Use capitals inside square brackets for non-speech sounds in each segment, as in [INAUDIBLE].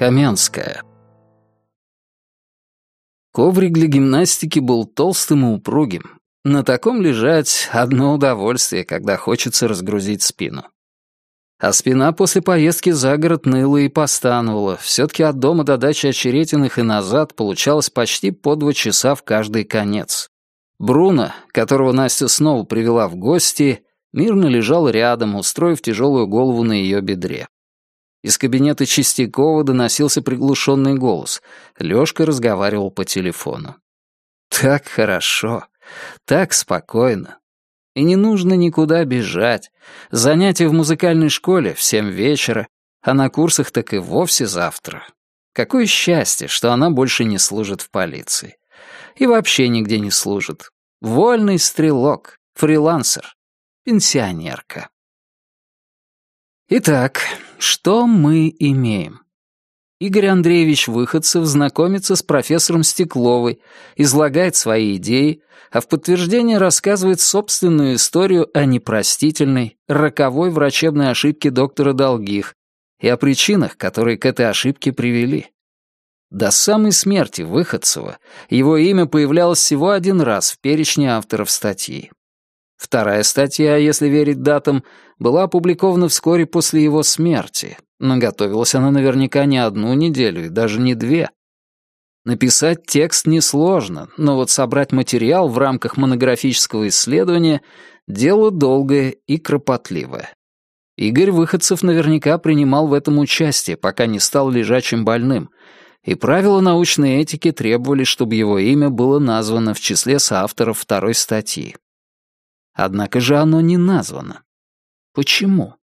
Каменская. Коврик для гимнастики был толстым и упругим. На таком лежать — одно удовольствие, когда хочется разгрузить спину. А спина после поездки за город ныла и постановала. Все-таки от дома до дачи Очеретиных и назад получалось почти по два часа в каждый конец. Бруно, которого Настя снова привела в гости, мирно лежал рядом, устроив тяжелую голову на ее бедре. Из кабинета Чистякова доносился приглушенный голос. Лёшка разговаривал по телефону. Так хорошо, так спокойно. И не нужно никуда бежать. Занятия в музыкальной школе в семь вечера, а на курсах так и вовсе завтра. Какое счастье, что она больше не служит в полиции. И вообще нигде не служит. Вольный стрелок, фрилансер, пенсионерка. Итак, что мы имеем? Игорь Андреевич Выходцев знакомится с профессором Стекловой, излагает свои идеи, а в подтверждение рассказывает собственную историю о непростительной, роковой врачебной ошибке доктора Долгих и о причинах, которые к этой ошибке привели. До самой смерти Выходцева его имя появлялось всего один раз в перечне авторов статьи. Вторая статья, если верить датам, была опубликована вскоре после его смерти, но готовилась она наверняка не одну неделю и даже не две. Написать текст несложно, но вот собрать материал в рамках монографического исследования — дело долгое и кропотливое. Игорь Выходцев наверняка принимал в этом участие, пока не стал лежачим больным, и правила научной этики требовали, чтобы его имя было названо в числе соавторов второй статьи. Однако же оно не названо. Почему?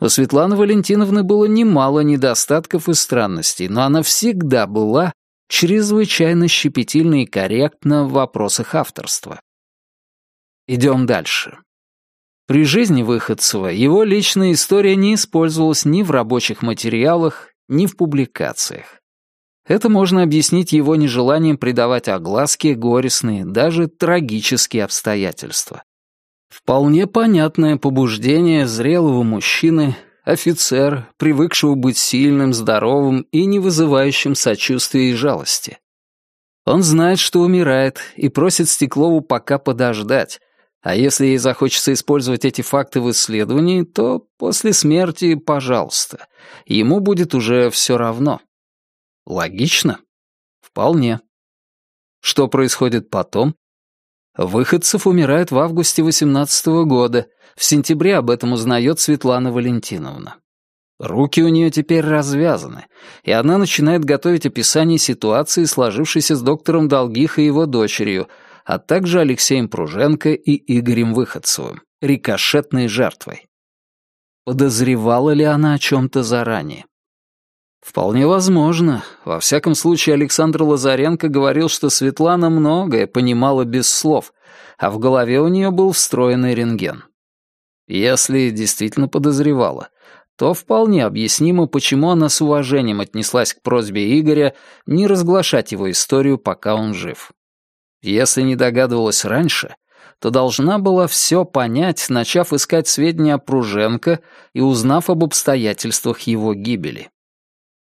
У Светланы Валентиновны было немало недостатков и странностей, но она всегда была чрезвычайно щепетильна и корректна в вопросах авторства. Идем дальше. При жизни Выходцева его личная история не использовалась ни в рабочих материалах, ни в публикациях. Это можно объяснить его нежеланием придавать огласке горестные, даже трагические обстоятельства. Вполне понятное побуждение зрелого мужчины, офицера, привыкшего быть сильным, здоровым и не вызывающим сочувствия и жалости. Он знает, что умирает, и просит Стеклову пока подождать, а если ей захочется использовать эти факты в исследовании, то после смерти, пожалуйста, ему будет уже все равно. Логично? Вполне. Что происходит потом? Выходцев умирает в августе 18 -го года. В сентябре об этом узнает Светлана Валентиновна. Руки у нее теперь развязаны, и она начинает готовить описание ситуации, сложившейся с доктором Долгих и его дочерью, а также Алексеем Пруженко и Игорем Выходцевым, рикошетной жертвой. Подозревала ли она о чем-то заранее? Вполне возможно. Во всяком случае, Александр Лазаренко говорил, что Светлана многое понимала без слов, а в голове у нее был встроенный рентген. Если действительно подозревала, то вполне объяснимо, почему она с уважением отнеслась к просьбе Игоря не разглашать его историю, пока он жив. Если не догадывалась раньше, то должна была все понять, начав искать сведения о Пруженко и узнав об обстоятельствах его гибели.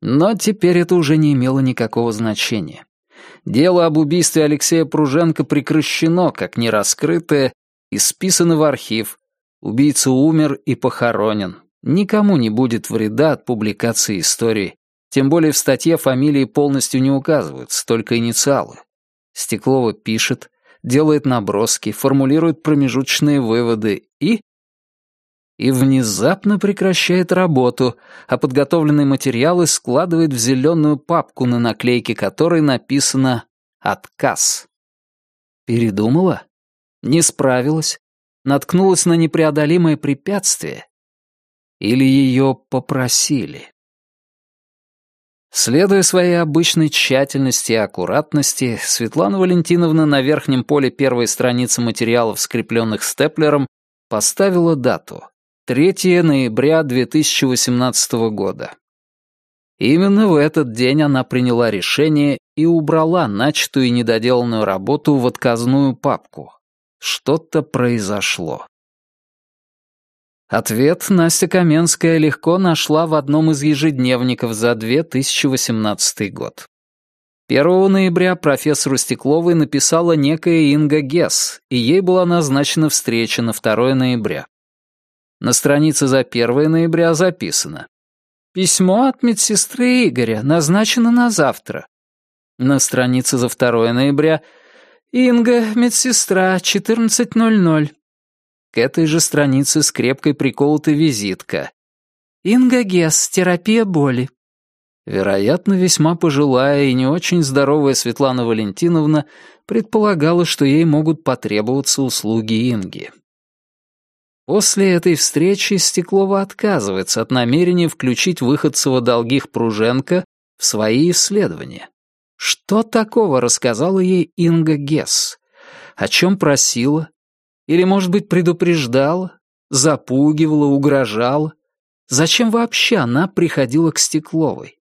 Но теперь это уже не имело никакого значения. Дело об убийстве Алексея Пруженко прекращено, как нераскрытое, и списано в архив. Убийца умер и похоронен. Никому не будет вреда от публикации истории. Тем более в статье фамилии полностью не указываются, только инициалы. Стеклова пишет, делает наброски, формулирует промежуточные выводы и и внезапно прекращает работу, а подготовленные материалы складывает в зеленую папку, на наклейке которой написано «Отказ». Передумала? Не справилась? Наткнулась на непреодолимое препятствие? Или ее попросили? Следуя своей обычной тщательности и аккуратности, Светлана Валентиновна на верхнем поле первой страницы материалов, скрепленных степлером, поставила дату 3 ноября 2018 года. Именно в этот день она приняла решение и убрала начатую и недоделанную работу в отказную папку. Что-то произошло. Ответ Настя Каменская легко нашла в одном из ежедневников за 2018 год. 1 ноября профессору Стекловой написала некая Инга Гесс, и ей была назначена встреча на 2 ноября. На странице за 1 ноября записано «Письмо от медсестры Игоря назначено на завтра». На странице за 2 ноября «Инга, медсестра, 14.00». К этой же странице скрепкой приколота визитка. «Инга Гесс, терапия боли». Вероятно, весьма пожилая и не очень здоровая Светлана Валентиновна предполагала, что ей могут потребоваться услуги Инги. После этой встречи Стеклова отказывается от намерения включить выходцева Долгих Пруженко в свои исследования. Что такого рассказала ей Инга Гесс? О чем просила? Или, может быть, предупреждала? Запугивала, угрожала? Зачем вообще она приходила к Стекловой?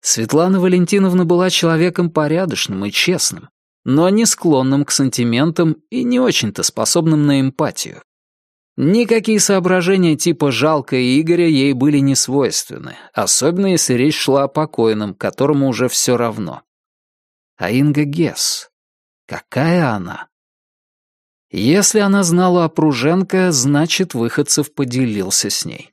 Светлана Валентиновна была человеком порядочным и честным, но не склонным к сантиментам и не очень-то способным на эмпатию. Никакие соображения типа «жалко Игоря» ей были не свойственны, особенно если речь шла о покойном, которому уже все равно. А Инга Гесс? Какая она? Если она знала о Пруженко, значит, Выходцев поделился с ней.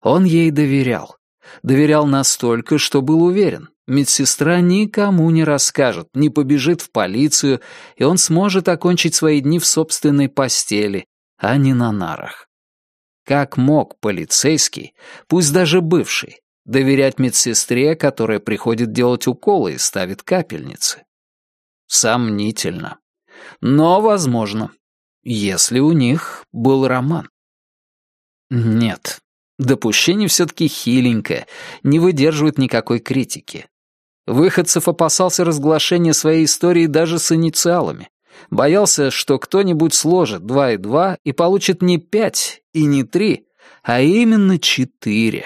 Он ей доверял. Доверял настолько, что был уверен, медсестра никому не расскажет, не побежит в полицию, и он сможет окончить свои дни в собственной постели, а не на нарах. Как мог полицейский, пусть даже бывший, доверять медсестре, которая приходит делать уколы и ставит капельницы? Сомнительно. Но возможно, если у них был роман. Нет, Допущение все-таки хиленькое, не выдерживает никакой критики. Выходцев опасался разглашения своей истории даже с инициалами. Боялся, что кто-нибудь сложит два и два и получит не пять и не три, а именно четыре.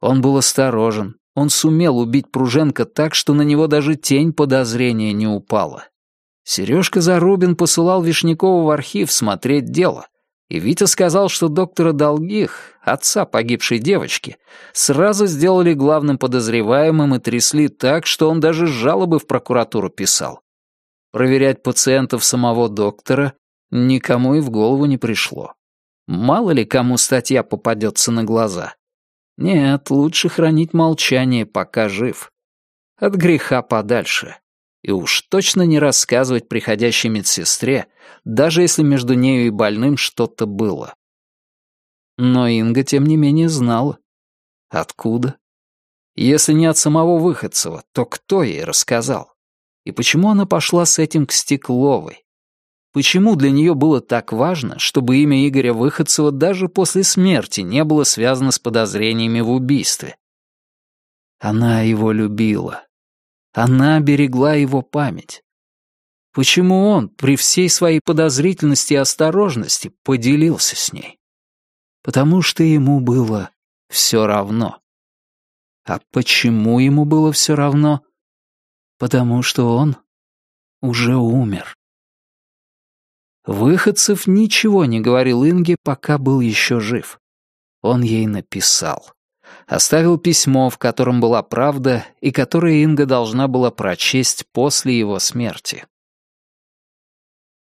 Он был осторожен, он сумел убить Пруженко так, что на него даже тень подозрения не упала. Сережка Зарубин посылал Вишнякова в архив смотреть дело, и Витя сказал, что доктора Долгих, отца погибшей девочки, сразу сделали главным подозреваемым и трясли так, что он даже жалобы в прокуратуру писал. Проверять пациентов самого доктора никому и в голову не пришло. Мало ли кому статья попадется на глаза. Нет, лучше хранить молчание, пока жив. От греха подальше и уж точно не рассказывать приходящей медсестре, даже если между нею и больным что-то было. Но Инга, тем не менее, знала. Откуда? Если не от самого Выходцева, то кто ей рассказал? И почему она пошла с этим к Стекловой? Почему для нее было так важно, чтобы имя Игоря Выходцева даже после смерти не было связано с подозрениями в убийстве? Она его любила. Она берегла его память. Почему он, при всей своей подозрительности и осторожности, поделился с ней? Потому что ему было все равно. А почему ему было все равно? Потому что он уже умер. Выходцев ничего не говорил Инге, пока был еще жив. Он ей написал оставил письмо, в котором была правда и которое Инга должна была прочесть после его смерти.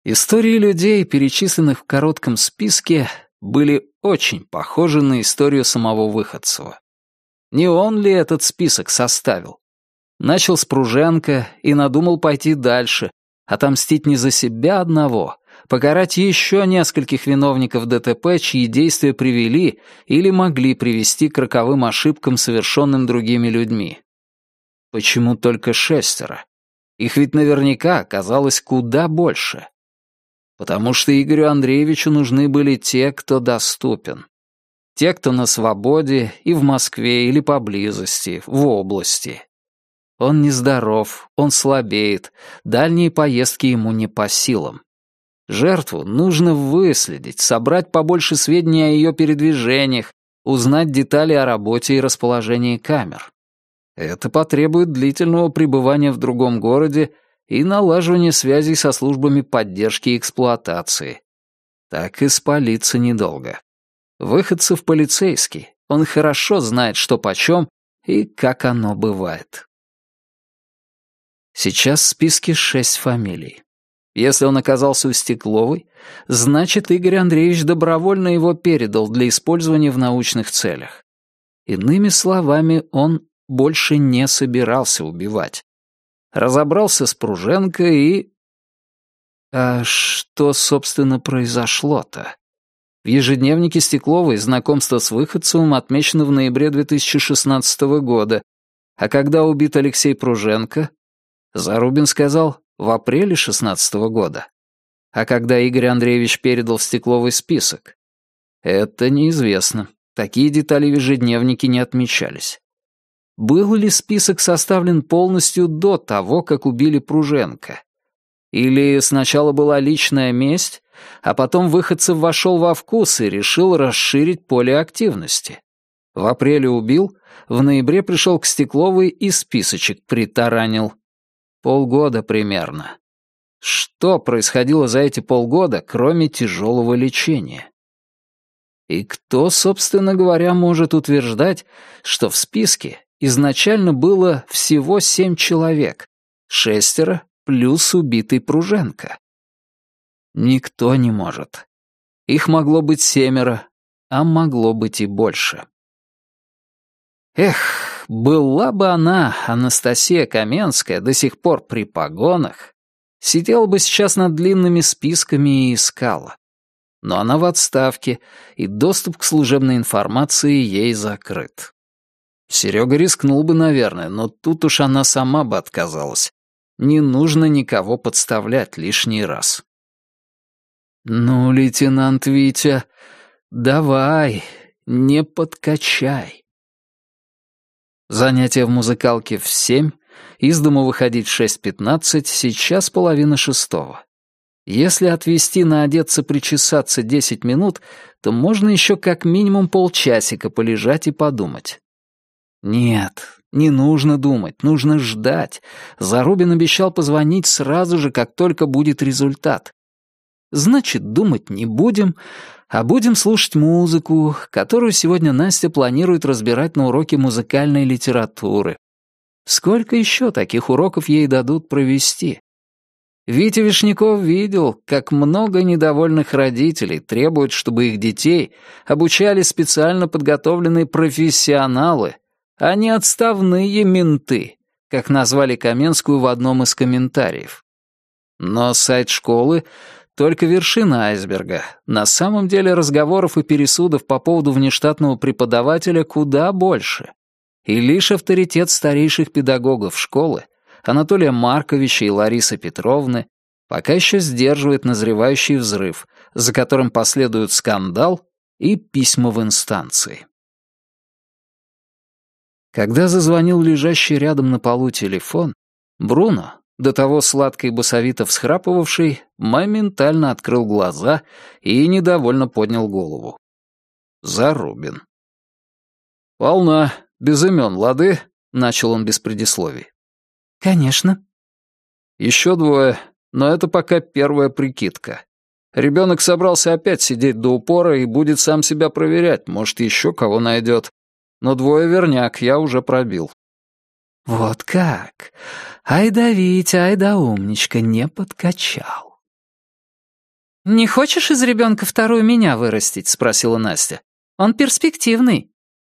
Истории людей, перечисленных в коротком списке, были очень похожи на историю самого Выходцева. Не он ли этот список составил? Начал с Пруженко и надумал пойти дальше, отомстить не за себя одного, покарать еще нескольких виновников ДТП, чьи действия привели или могли привести к роковым ошибкам, совершенным другими людьми. Почему только шестеро? Их ведь наверняка оказалось куда больше. Потому что Игорю Андреевичу нужны были те, кто доступен. Те, кто на свободе и в Москве или поблизости, в области. Он нездоров, он слабеет, дальние поездки ему не по силам. Жертву нужно выследить, собрать побольше сведений о ее передвижениях, узнать детали о работе и расположении камер. Это потребует длительного пребывания в другом городе и налаживания связей со службами поддержки и эксплуатации. Так и спалиться недолго. Выходцев полицейский, он хорошо знает, что почем и как оно бывает. Сейчас в списке шесть фамилий. Если он оказался у Стекловой, значит, Игорь Андреевич добровольно его передал для использования в научных целях. Иными словами, он больше не собирался убивать. Разобрался с Пруженко и... А что, собственно, произошло-то? В ежедневнике Стекловой знакомство с Выходцевым отмечено в ноябре 2016 года, а когда убит Алексей Пруженко, Зарубин сказал, в апреле 16 года. А когда Игорь Андреевич передал стекловый список? Это неизвестно. Такие детали в ежедневнике не отмечались. Был ли список составлен полностью до того, как убили Пруженко? Или сначала была личная месть, а потом Выходцев вошел во вкус и решил расширить поле активности? В апреле убил, в ноябре пришел к Стекловой и списочек притаранил. Полгода примерно. Что происходило за эти полгода, кроме тяжелого лечения? И кто, собственно говоря, может утверждать, что в списке изначально было всего семь человек, шестеро плюс убитый Пруженко? Никто не может. Их могло быть семеро, а могло быть и больше. Эх, была бы она, Анастасия Каменская, до сих пор при погонах, сидела бы сейчас над длинными списками и искала. Но она в отставке, и доступ к служебной информации ей закрыт. Серега рискнул бы, наверное, но тут уж она сама бы отказалась. Не нужно никого подставлять лишний раз. «Ну, лейтенант Витя, давай, не подкачай». Занятия в музыкалке в семь, из дома выходить в шесть пятнадцать, сейчас половина шестого. Если отвести на одеться причесаться десять минут, то можно еще как минимум полчасика полежать и подумать. Нет, не нужно думать, нужно ждать. Зарубин обещал позвонить сразу же, как только будет результат. Значит, думать не будем, а будем слушать музыку, которую сегодня Настя планирует разбирать на уроке музыкальной литературы. Сколько еще таких уроков ей дадут провести? Витя Вишняков видел, как много недовольных родителей требуют, чтобы их детей обучали специально подготовленные профессионалы, а не отставные менты, как назвали Каменскую в одном из комментариев. Но сайт школы только вершина айсберга. На самом деле разговоров и пересудов по поводу внештатного преподавателя куда больше. И лишь авторитет старейших педагогов школы, Анатолия Марковича и Ларисы Петровны, пока еще сдерживает назревающий взрыв, за которым последует скандал и письма в инстанции. Когда зазвонил лежащий рядом на полу телефон, Бруно, до того сладко и басовито всхрапывавший, моментально открыл глаза и недовольно поднял голову. Зарубин. «Полна, без имен, лады?» — начал он без предисловий. «Конечно». «Еще двое, но это пока первая прикидка. Ребенок собрался опять сидеть до упора и будет сам себя проверять, может, еще кого найдет. Но двое верняк я уже пробил. «Вот как? Ай да Витя, ай да умничка, не подкачал». «Не хочешь из ребенка вторую меня вырастить?» — спросила Настя. «Он перспективный».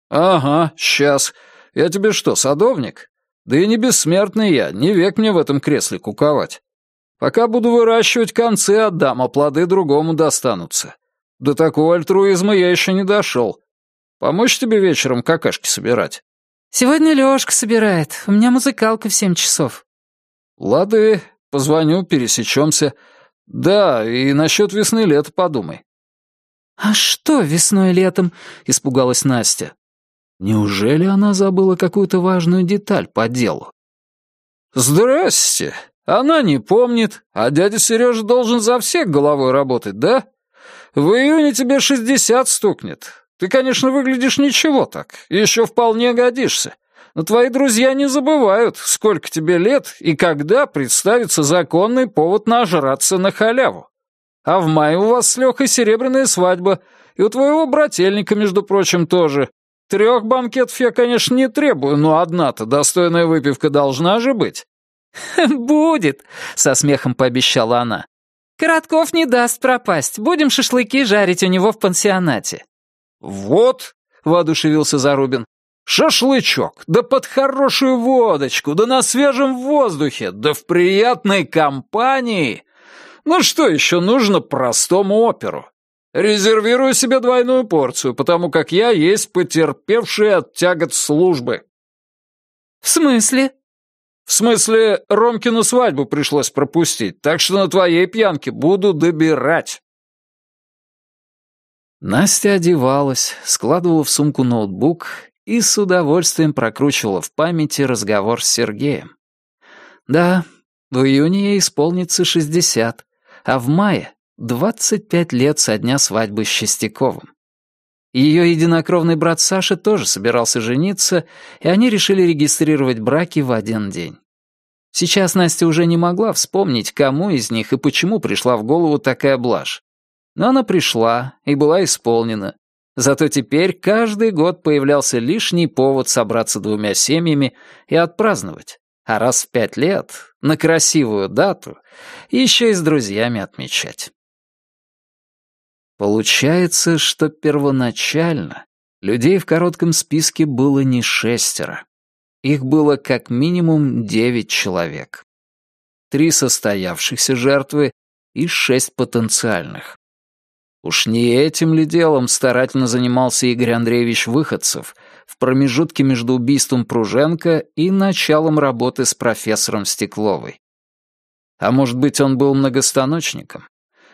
«Ага, сейчас. Я тебе что, садовник? Да и не бессмертный я, не век мне в этом кресле куковать. Пока буду выращивать концы, отдам, а плоды другому достанутся. До такого альтруизма я еще не дошел. Помочь тебе вечером какашки собирать?» «Сегодня Лёшка собирает. У меня музыкалка в семь часов». «Лады, позвоню, пересечемся. Да, и насчет весны-лета подумай». «А что весной-летом?» — испугалась Настя. Неужели она забыла какую-то важную деталь по делу? «Здрасте! Она не помнит, а дядя Сережа должен за всех головой работать, да? В июне тебе шестьдесят стукнет. Ты, конечно, выглядишь ничего так, еще вполне годишься. Но твои друзья не забывают, сколько тебе лет и когда представится законный повод нажраться на халяву. А в мае у вас с Лехой серебряная свадьба, и у твоего брательника, между прочим, тоже. Трех банкетов я, конечно, не требую, но одна-то достойная выпивка должна же быть». [LAUGHS] «Будет», — со смехом пообещала она. «Коротков не даст пропасть. Будем шашлыки жарить у него в пансионате». «Вот», — воодушевился Зарубин, — «шашлычок, да под хорошую водочку, да на свежем воздухе, да в приятной компании. Ну что еще нужно простому оперу? Резервирую себе двойную порцию, потому как я есть потерпевший от тягот службы». «В смысле?» «В смысле, Ромкину свадьбу пришлось пропустить, так что на твоей пьянке буду добирать». Настя одевалась, складывала в сумку ноутбук и с удовольствием прокручивала в памяти разговор с Сергеем. Да, в июне ей исполнится 60, а в мае — 25 лет со дня свадьбы с Чистяковым. Ее единокровный брат Саша тоже собирался жениться, и они решили регистрировать браки в один день. Сейчас Настя уже не могла вспомнить, кому из них и почему пришла в голову такая блажь. Но она пришла и была исполнена. Зато теперь каждый год появлялся лишний повод собраться двумя семьями и отпраздновать. А раз в пять лет, на красивую дату, еще и с друзьями отмечать. Получается, что первоначально людей в коротком списке было не шестеро. Их было как минимум девять человек. Три состоявшихся жертвы и шесть потенциальных. Уж не этим ли делом старательно занимался Игорь Андреевич Выходцев в промежутке между убийством Пруженко и началом работы с профессором Стекловой? А может быть, он был многостаночником?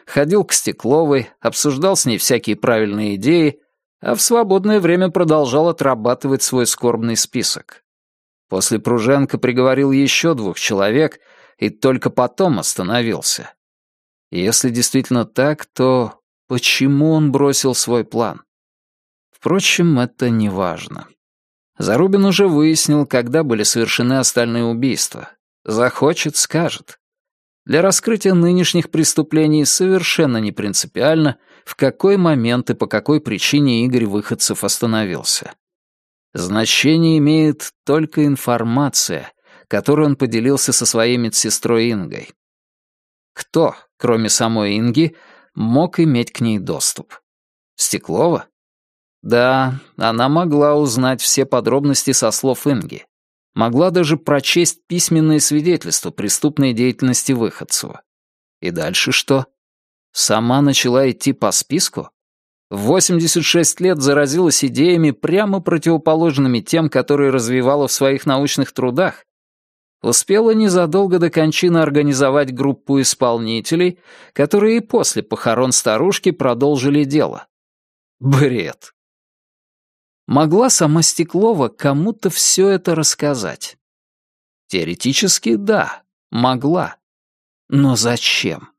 ходил к Стекловой, обсуждал с ней всякие правильные идеи, а в свободное время продолжал отрабатывать свой скорбный список. После Пруженко приговорил еще двух человек и только потом остановился. Если действительно так, то почему он бросил свой план? Впрочем, это не важно. Зарубин уже выяснил, когда были совершены остальные убийства. Захочет — скажет. Для раскрытия нынешних преступлений совершенно не принципиально, в какой момент и по какой причине Игорь Выходцев остановился. Значение имеет только информация, которую он поделился со своей медсестрой Ингой. Кто, кроме самой Инги, мог иметь к ней доступ? Стеклова? Да, она могла узнать все подробности со слов Инги. Могла даже прочесть письменное свидетельство преступной деятельности Выходцева. И дальше что? Сама начала идти по списку? В 86 лет заразилась идеями, прямо противоположными тем, которые развивала в своих научных трудах. Успела незадолго до кончины организовать группу исполнителей, которые и после похорон старушки продолжили дело. Бред могла сама Стеклова кому-то все это рассказать? Теоретически, да, могла. Но зачем?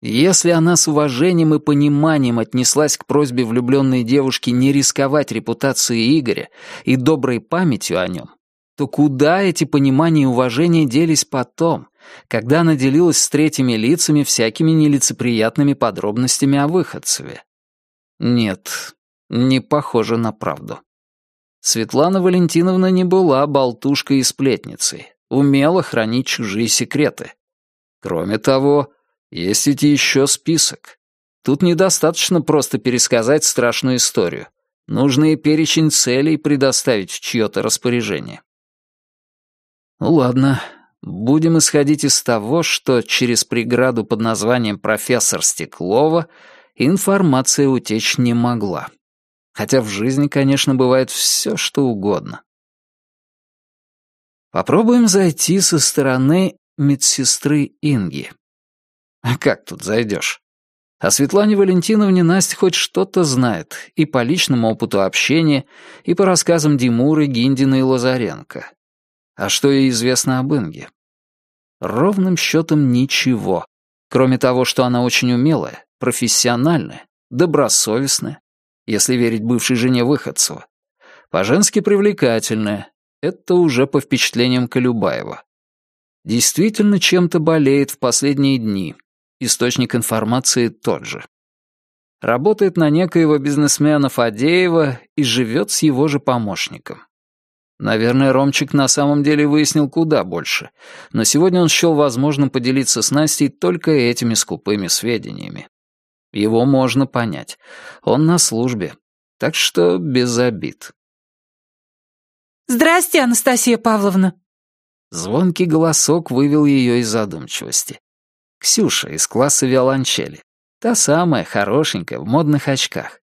Если она с уважением и пониманием отнеслась к просьбе влюбленной девушки не рисковать репутацией Игоря и доброй памятью о нем, то куда эти понимания и уважение делись потом, когда она делилась с третьими лицами всякими нелицеприятными подробностями о выходцеве? Нет, не похоже на правду. Светлана Валентиновна не была болтушкой и сплетницей, умела хранить чужие секреты. Кроме того, есть ведь еще список. Тут недостаточно просто пересказать страшную историю. Нужно и перечень целей предоставить в чье-то распоряжение. Ладно, будем исходить из того, что через преграду под названием «профессор Стеклова» информация утечь не могла. Хотя в жизни, конечно, бывает все, что угодно. Попробуем зайти со стороны медсестры Инги. А как тут зайдешь? О Светлане Валентиновне Настя хоть что-то знает и по личному опыту общения, и по рассказам Димуры, Гиндина и Лазаренко. А что ей известно об Инге? Ровным счетом ничего, кроме того, что она очень умелая, профессиональная, добросовестная, если верить бывшей жене Выходцева. По-женски привлекательная. Это уже по впечатлениям Колюбаева. Действительно чем-то болеет в последние дни. источник информации тот же. Работает на некоего бизнесмена Фадеева и живет с его же помощником. Наверное, Ромчик на самом деле выяснил куда больше, но сегодня он счел возможным поделиться с Настей только этими скупыми сведениями. Его можно понять. Он на службе, так что без обид. «Здрасте, Анастасия Павловна!» Звонкий голосок вывел ее из задумчивости. Ксюша из класса виолончели. Та самая, хорошенькая, в модных очках.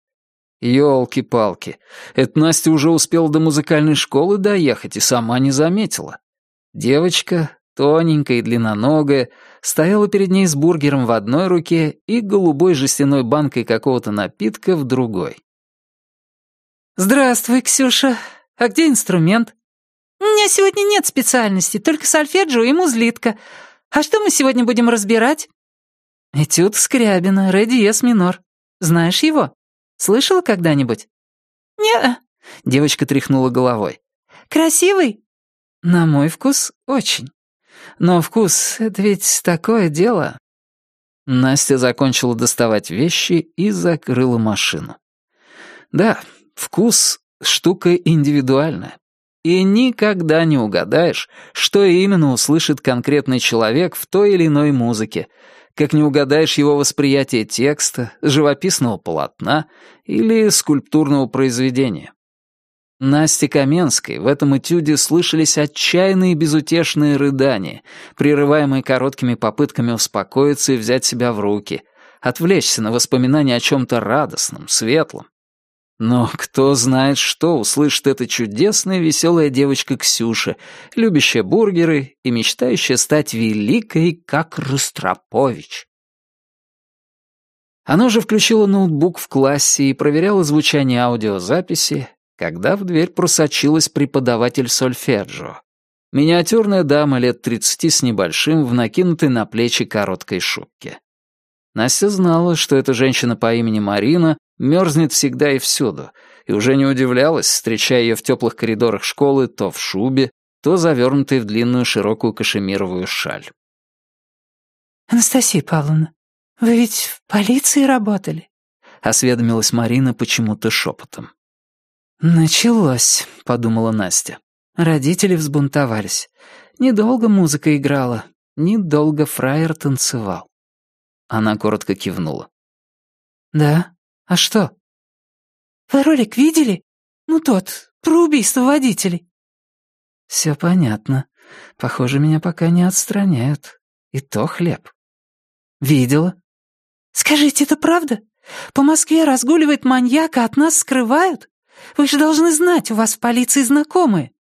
Ёлки-палки, эта Настя уже успела до музыкальной школы доехать и сама не заметила. Девочка, тоненькая и длинноногая, стояла перед ней с бургером в одной руке и голубой жестяной банкой какого-то напитка в другой. «Здравствуй, Ксюша. А где инструмент?» «У меня сегодня нет специальности, только сольфеджио и музлитка. А что мы сегодня будем разбирать?» «Этюд Скрябина, ре диез минор. Знаешь его?» Слышала когда-нибудь?» «Не-а», девочка тряхнула головой. «Красивый?» «На мой вкус, очень. Но вкус — это ведь такое дело». Настя закончила доставать вещи и закрыла машину. Да, вкус — штука индивидуальная. И никогда не угадаешь, что именно услышит конкретный человек в той или иной музыке, как не угадаешь его восприятие текста, живописного полотна или скульптурного произведения. Насте Каменской в этом этюде слышались отчаянные безутешные рыдания, прерываемые короткими попытками успокоиться и взять себя в руки, отвлечься на воспоминания о чем-то радостном, светлом. Но кто знает, что услышит эта чудесная веселая девочка Ксюша, любящая бургеры и мечтающая стать великой, как Ростропович. Она уже включила ноутбук в классе и проверяла звучание аудиозаписи, когда в дверь просочилась преподаватель сольфеджио. Миниатюрная дама лет тридцати с небольшим в накинутой на плечи короткой шубке. Настя знала, что эта женщина по имени Марина мерзнет всегда и всюду, и уже не удивлялась, встречая ее в теплых коридорах школы то в шубе, то завернутой в длинную широкую кашемировую шаль. «Анастасия Павловна, вы ведь в полиции работали?» — осведомилась Марина почему-то шепотом. «Началось», — подумала Настя. Родители взбунтовались. Недолго музыка играла, недолго фраер танцевал. Она коротко кивнула. «Да? А что?» «Вы ролик видели? Ну тот, про убийство водителей». «Все понятно. Похоже, меня пока не отстраняют. И то хлеб». «Видела?» «Скажите, это правда? По Москве разгуливает маньяк, а от нас скрывают? Вы же должны знать, у вас в полиции знакомые».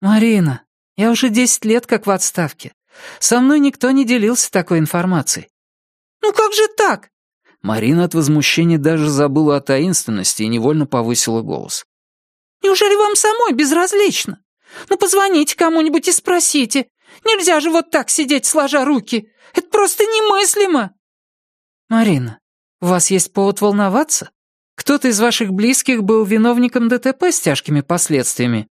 «Марина, я уже десять лет как в отставке. Со мной никто не делился такой информацией. «Ну как же так?» Марина от возмущения даже забыла о таинственности и невольно повысила голос. «Неужели вам самой безразлично? Ну позвоните кому-нибудь и спросите. Нельзя же вот так сидеть сложа руки. Это просто немыслимо!» «Марина, у вас есть повод волноваться? Кто-то из ваших близких был виновником ДТП с тяжкими последствиями?»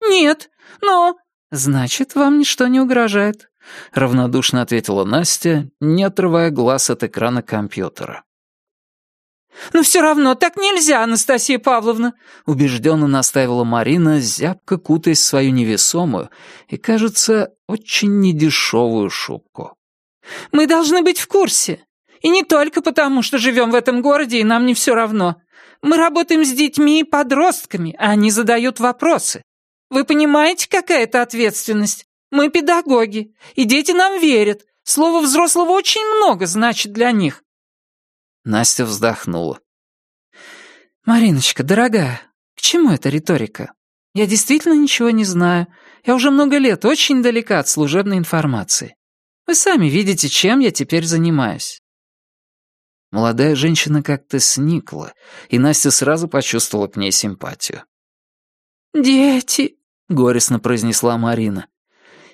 «Нет, но...» «Значит, вам ничто не угрожает. — равнодушно ответила Настя, не отрывая глаз от экрана компьютера. «Но все равно так нельзя, Анастасия Павловна!» — убежденно наставила Марина, зябко кутаясь в свою невесомую и, кажется, очень недешевую шубку. «Мы должны быть в курсе. И не только потому, что живем в этом городе, и нам не все равно. Мы работаем с детьми и подростками, а они задают вопросы. Вы понимаете, какая это ответственность? Мы педагоги, и дети нам верят. Слово взрослого очень много значит для них». Настя вздохнула. «Мариночка, дорогая, к чему эта риторика? Я действительно ничего не знаю. Я уже много лет очень далека от служебной информации. Вы сами видите, чем я теперь занимаюсь». Молодая женщина как-то сникла, и Настя сразу почувствовала к ней симпатию. «Дети», — горестно произнесла Марина.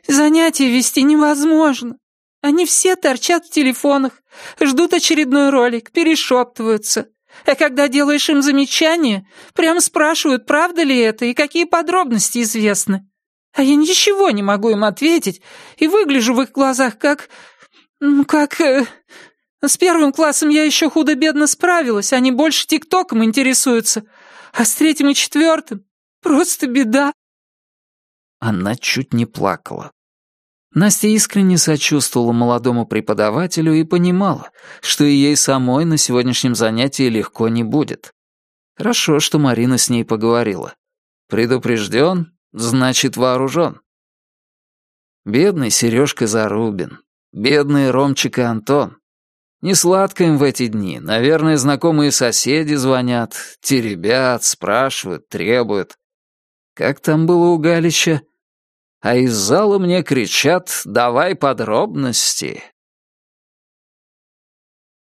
Занятия вести невозможно. Они все торчат в телефонах, ждут очередной ролик, перешептываются. А когда делаешь им замечания, прям спрашивают, правда ли это и какие подробности известны. А я ничего не могу им ответить и выгляжу в их глазах как... «Ну как... Э, с первым классом я еще худо-бедно справилась, они больше тиктоком интересуются. А с третьим и четвертым просто беда». Она чуть не плакала. Настя искренне сочувствовала молодому преподавателю и понимала, что и ей самой на сегодняшнем занятии легко не будет. Хорошо, что Марина с ней поговорила. Предупрежден, значит вооружен. Бедный Сережка Зарубин, бедный Ромчик и Антон. Не сладко им в эти дни. Наверное, знакомые соседи звонят, теребят, спрашивают, требуют. Как там было у Галича? А из зала мне кричат «давай подробности».